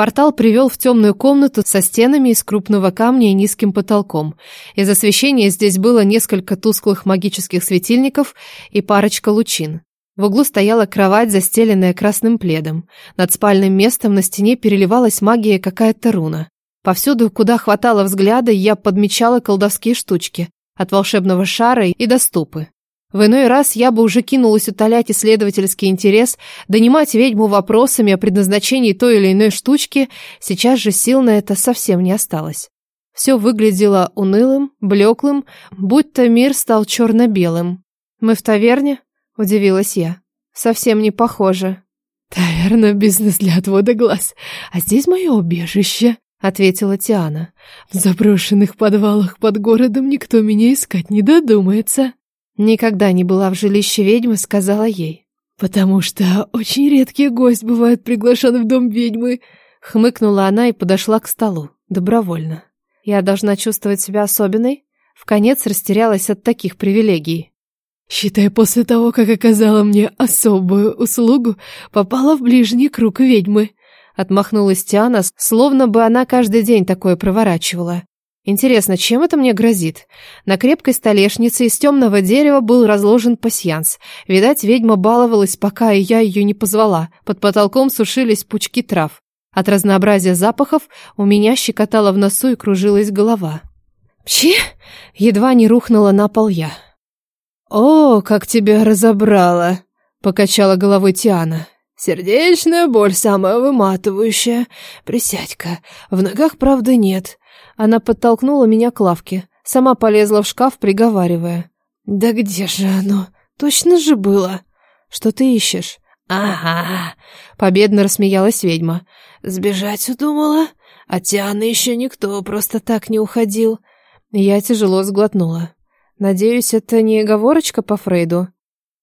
Портал привел в темную комнату со стенами из крупного камня и низким потолком. Из освещения здесь было несколько тусклых магических светильников и парочка лучин. В углу стояла кровать, застеленная красным пледом. Над спальным местом на стене переливалась магия какая-то руна. Повсюду, куда хватало взгляда, я подмечала колдовские штучки. От волшебного шара и до ступы. В иной раз я бы уже кинулась утолять исследовательский интерес, донимать ведьму вопросами о предназначении той или иной штучки, сейчас же сил на это совсем не осталось. Все выглядело унылым, блеклым, будто мир стал черно-белым. «Мы в таверне?» Удивилась я. Совсем не похоже. Таверна — бизнес для отвода глаз, а здесь мое убежище, ответила Тиана. В заброшенных подвалах под городом никто меня искать не додумается. Никогда не была в жилище ведьмы, сказала ей. Потому что очень редкий гость бывает приглашен в дом ведьмы. Хмыкнула она и подошла к столу. Добровольно. Я должна чувствовать себя особенной? В конец растерялась от таких привилегий. Считай, после того, как оказала мне особую услугу, попала в ближний круг ведьмы. Отмахнулась Тиана, словно бы она каждый день такое проворачивала. Интересно, чем это мне грозит? На крепкой столешнице из темного дерева был разложен пасьянс. Видать, ведьма баловалась, пока и я ее не позвала. Под потолком сушились пучки трав. От разнообразия запахов у меня щекотала в носу и кружилась голова. Пчи! Едва не рухнула на пол я. «О, как тебя разобрала!» — покачала головой Тиана. «Сердечная боль самая выматывающая. Присядь-ка. В ногах, правда, нет». Она подтолкнула меня к лавке. Сама полезла в шкаф, приговаривая. «Да где же оно? Точно же было!» «Что ты ищешь?» «Ага!» — победно рассмеялась ведьма. «Сбежать удумала? А Тиана еще никто просто так не уходил». Я тяжело сглотнула. Надеюсь, это не оговорочка по Фрейду?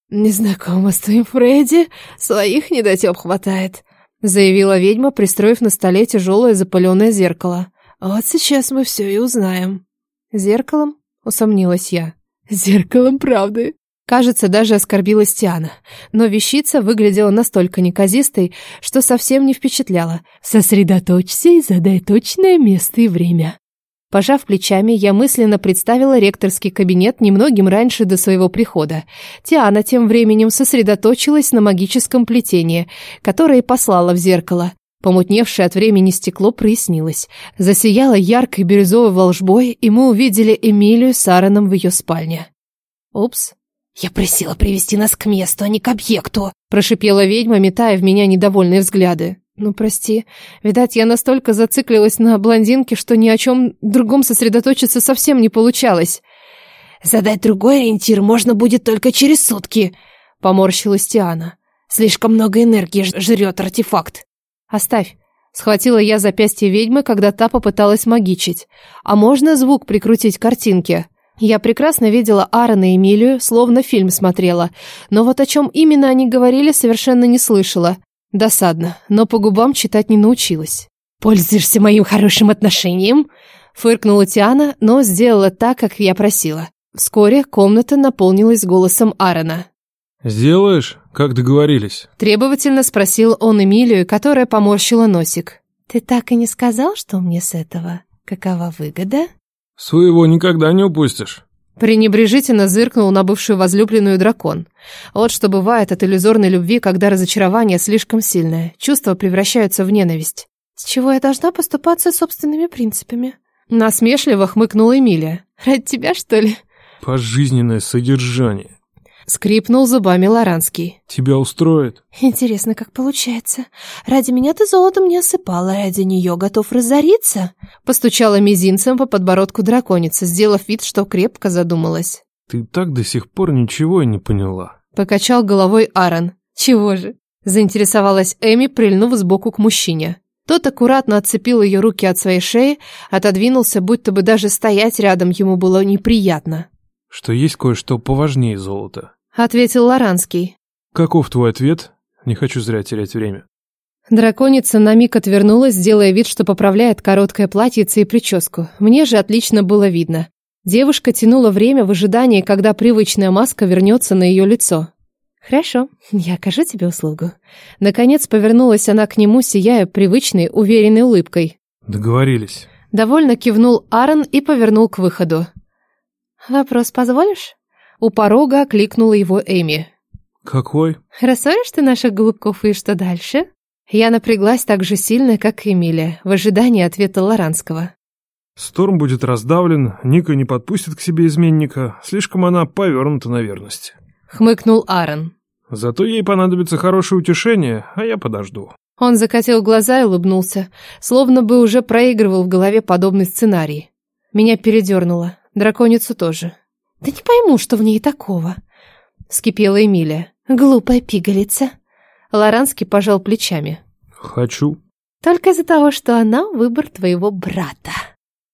Не знакома с твоим Фрейди, своих недотеп хватает, заявила ведьма, пристроив на столе тяжелое запыленное зеркало. Вот сейчас мы все и узнаем. Зеркалом? Усомнилась я. Зеркалом правды. Кажется, даже оскорбилась Тиана, но вещица выглядела настолько неказистой, что совсем не впечатляла. «Сосредоточься и задай точное место и время». Пожав плечами, я мысленно представила ректорский кабинет немногим раньше до своего прихода. Тиана тем временем сосредоточилась на магическом плетении, которое послала в зеркало. Помутневшее от времени стекло прояснилось. Засияло яркой бирюзовой волжбой, и мы увидели Эмилию с Аароном в ее спальне. «Упс». «Я просила привести нас к месту, а не к объекту», прошипела ведьма, метая в меня недовольные взгляды. Ну, прости. Видать, я настолько зациклилась на блондинке, что ни о чем другом сосредоточиться совсем не получалось. Задать другой ориентир можно будет только через сутки, поморщилась Тиана. Слишком много энергии жрет артефакт. Оставь. Схватила я запястье ведьмы, когда та попыталась магичить. А можно звук прикрутить к картинке? Я прекрасно видела Аарона и Эмилию, словно фильм смотрела, но вот о чем именно они говорили, совершенно не слышала. Досадно, но по губам читать не научилась. «Пользуешься моим хорошим отношением?» Фыркнула Тиана, но сделала так, как я просила. Вскоре комната наполнилась голосом Аарона. «Сделаешь, как договорились?» Требовательно спросил он Эмилию, которая поморщила носик. «Ты так и не сказал, что мне с этого? Какова выгода?» «Своего никогда не упустишь». Пренебрежительно зыркнул на бывшую возлюбленную дракон. Вот что бывает от иллюзорной любви, когда разочарование слишком сильное. Чувства превращаются в ненависть. «С чего я должна поступаться собственными принципами?» Насмешливо хмыкнула Эмилия. «Ради тебя, что ли?» «Пожизненное содержание». Скрипнул зубами Лоранский. «Тебя устроит?» «Интересно, как получается. Ради меня ты золотом не осыпала, ради нее готов разориться?» Постучала мизинцем по подбородку драконицы, сделав вид, что крепко задумалась. «Ты так до сих пор ничего и не поняла». Покачал головой Аарон. «Чего же?» Заинтересовалась Эми, прильнув сбоку к мужчине. Тот аккуратно отцепил ее руки от своей шеи, отодвинулся, будто бы даже стоять рядом ему было неприятно. «Что есть кое-что поважнее золота», ответил Лоранский. Каков твой ответ? Не хочу зря терять время. Драконица на миг отвернулась, делая вид, что поправляет короткое платьице и прическу. Мне же отлично было видно. Девушка тянула время в ожидании, когда привычная маска вернется на ее лицо. Хорошо, я окажу тебе услугу. Наконец повернулась она к нему, сияя привычной, уверенной улыбкой. Договорились. Довольно кивнул Аарон и повернул к выходу. «Вопрос позволишь?» У порога окликнула его Эми. Какой? «Рассоришь ты наших голубков и что дальше?» Я напряглась так же сильно, как Эмилия, в ожидании ответа Лоранского. Сторм будет раздавлен, Ника не подпустит к себе изменника, слишком она повернута на верность. Хмыкнул Аарон. Зато ей понадобится хорошее утешение, а я подожду. Он закатил глаза и улыбнулся, словно бы уже проигрывал в голове подобный сценарий. Меня передернуло, драконицу тоже. «Да не пойму, что в ней такого», — скипела Эмилия. «Глупая пигалица». Лоранский пожал плечами. «Хочу». «Только из-за того, что она выбор твоего брата».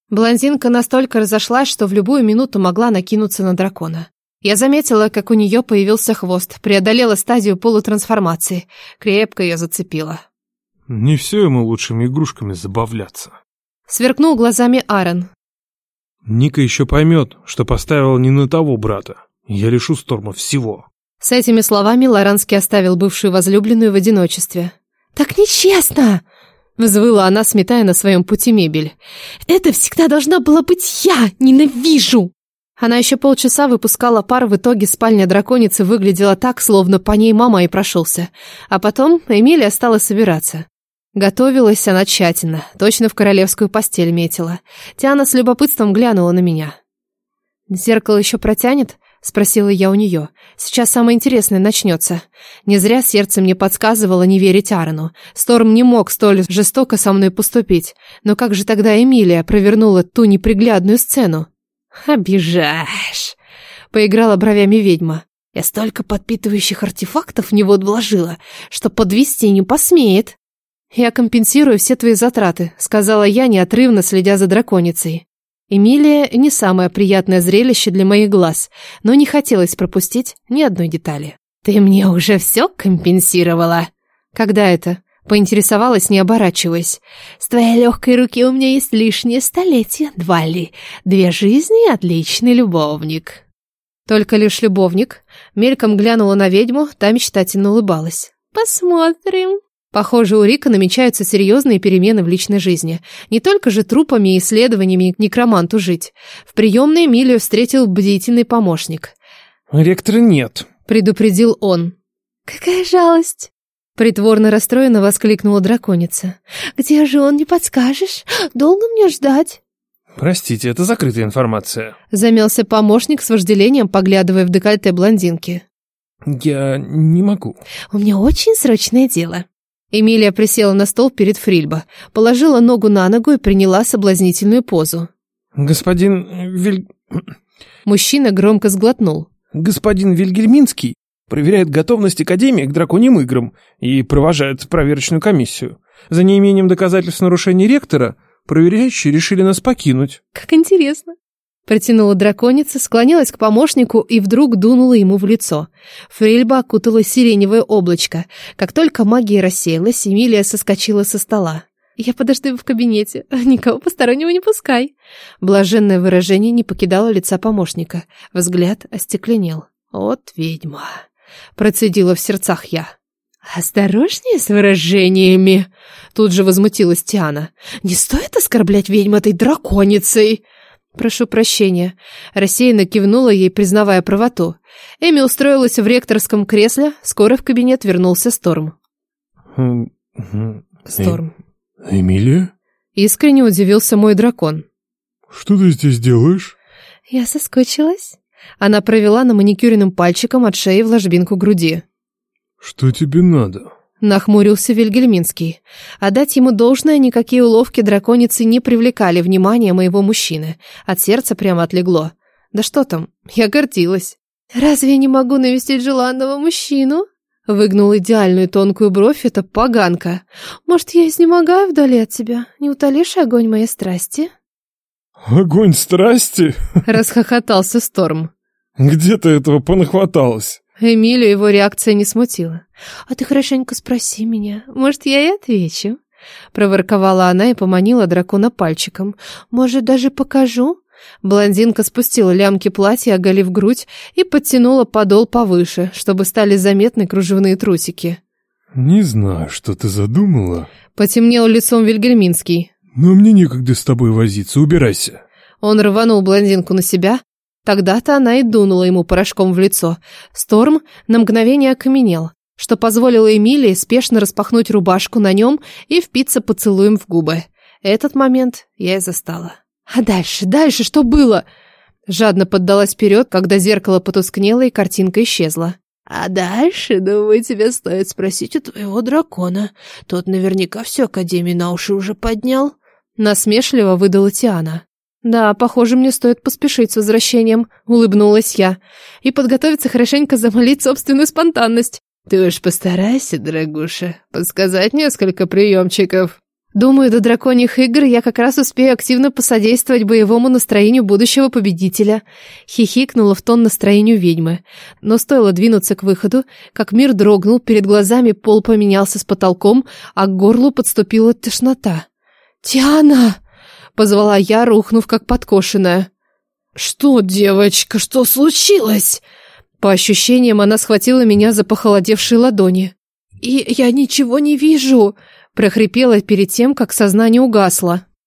Блондинка настолько разошлась, что в любую минуту могла накинуться на дракона. Я заметила, как у нее появился хвост, преодолела стадию полутрансформации. Крепко ее зацепила. Не все ему лучшими игрушками забавляться. Сверкнул глазами Аарон. Ника еще поймет, что поставила не на того брата. Я лишу Сторма всего. С этими словами Лоранский оставил бывшую возлюбленную в одиночестве. «Так нечестно!» — взвыла она, сметая на своем пути мебель. «Это всегда должна была быть я! Ненавижу!» Она еще полчаса выпускала пар, в итоге спальня драконицы выглядела так, словно по ней мама и прошелся. А потом Эмилия стала собираться. Готовилась она тщательно, точно в королевскую постель метила. Тиана с любопытством глянула на меня. «Зеркало еще протянет?» — спросила я у нее. «Сейчас самое интересное начнется». Не зря сердце мне подсказывало не верить Аарону. Сторм не мог столь жестоко со мной поступить. Но как же тогда Эмилия провернула ту неприглядную сцену? «Обижаешь!» — поиграла бровями ведьма. «Я столько подпитывающих артефактов в него вложила, что подвести не посмеет». «Я компенсирую все твои затраты», — сказала я, неотрывно следя за драконицей. Эмилия не самое приятное зрелище для моих глаз, но не хотелось пропустить ни одной детали. «Ты мне уже все компенсировала?» «Когда это?» Поинтересовалась, не оборачиваясь. «С твоей легкой руки у меня есть лишнее столетие, два ли. Две жизни и отличный любовник». Только лишь любовник. Мельком глянула на ведьму, та мечтательно улыбалась. «Посмотрим». Похоже, у Рика намечаются серьезные перемены в личной жизни. Не только же трупами и исследованиями некроманту жить. В приемной Эмилию встретил бдительный помощник. «Ректора нет», — предупредил он. «Какая жалость!» Притворно расстроенно воскликнула драконица. «Где же он, не подскажешь? Долго мне ждать?» «Простите, это закрытая информация». Замялся помощник с вожделением, поглядывая в декольте блондинки. «Я не могу». «У меня очень срочное дело». Эмилия присела на стол перед Фрильбо, положила ногу на ногу и приняла соблазнительную позу. «Господин Виль...» Мужчина громко сглотнул. «Господин Вильгельминский проверяет готовность Академии к драконьим играм и провожает проверочную комиссию. За неимением доказательств нарушений ректора проверяющие решили нас покинуть». «Как интересно». Протянула драконица, склонилась к помощнику и вдруг дунула ему в лицо. Фрильба окутала сиреневое облачко. Как только магия рассеялась, Эмилия соскочила со стола. «Я подожду в кабинете. Никого постороннего не пускай». Блаженное выражение не покидало лица помощника. Взгляд остекленел. «Вот ведьма!» Процедила в сердцах я. «Осторожнее с выражениями!» Тут же возмутилась Тиана. «Не стоит оскорблять ведьм этой драконицей!» «Прошу прощения». Рассеянно кивнула ей, признавая правоту. Эми устроилась в ректорском кресле, скоро в кабинет вернулся Сторм. Сторм. «Эмилия?» Искренне удивился мой дракон. «Что ты здесь делаешь?» «Я соскучилась». Она провела на маникюренным пальчиком от шеи в ложбинку груди. «Что тебе надо?» Нахмурился Вильгельминский. Отдать ему должное, никакие уловки драконицы не привлекали внимания моего мужчины. От сердца прямо отлегло. Да что там, я гордилась. «Разве я не могу навестить желанного мужчину?» Выгнул идеальную тонкую бровь эта поганка. «Может, я изнемогаю вдали от тебя? Не утолишь огонь моей страсти?» «Огонь страсти?» Расхохотался Сторм. «Где ты этого понахваталась?» Эмилию его реакция не смутила. «А ты хорошенько спроси меня. Может, я и отвечу?» Проворковала она и поманила дракона пальчиком. «Может, даже покажу? Блондинка спустила лямки платья, оголив грудь, и подтянула подол повыше, чтобы стали заметны кружевные трусики. «Не знаю, что ты задумала». Потемнел лицом Вильгельминский. «Но мне некогда с тобой возиться, убирайся». Он рванул блондинку на себя. Тогда-то она и дунула ему порошком в лицо. Сторм на мгновение окаменел, что позволило Эмилии спешно распахнуть рубашку на нем и впиться поцелуем в губы. Этот момент я и застала. А дальше, дальше что было? Жадно поддалась вперед, когда зеркало потускнело и картинка исчезла. А дальше, думаю, тебе стоит спросить у твоего дракона. Тот наверняка всю Академию на уши уже поднял. Насмешливо выдала Тиана. «Да, похоже, мне стоит поспешить с возвращением», — улыбнулась я, «и подготовиться хорошенько замолить собственную спонтанность». «Ты уж постарайся, дорогуша, подсказать несколько приемчиков». Думаю, до драконьих игр я как раз успею активно посодействовать боевому настроению будущего победителя. Хихикнула в тон настроению ведьмы. Но стоило двинуться к выходу, как мир дрогнул, перед глазами пол поменялся с потолком, а к горлу подступила тошнота. «Тиана!» — позвала я, рухнув как подкошенная. «Что, девочка, что случилось?» По ощущениям, она схватила меня за похолодевшие ладони. «И я ничего не вижу!» прохрипела перед тем, как сознание угасло.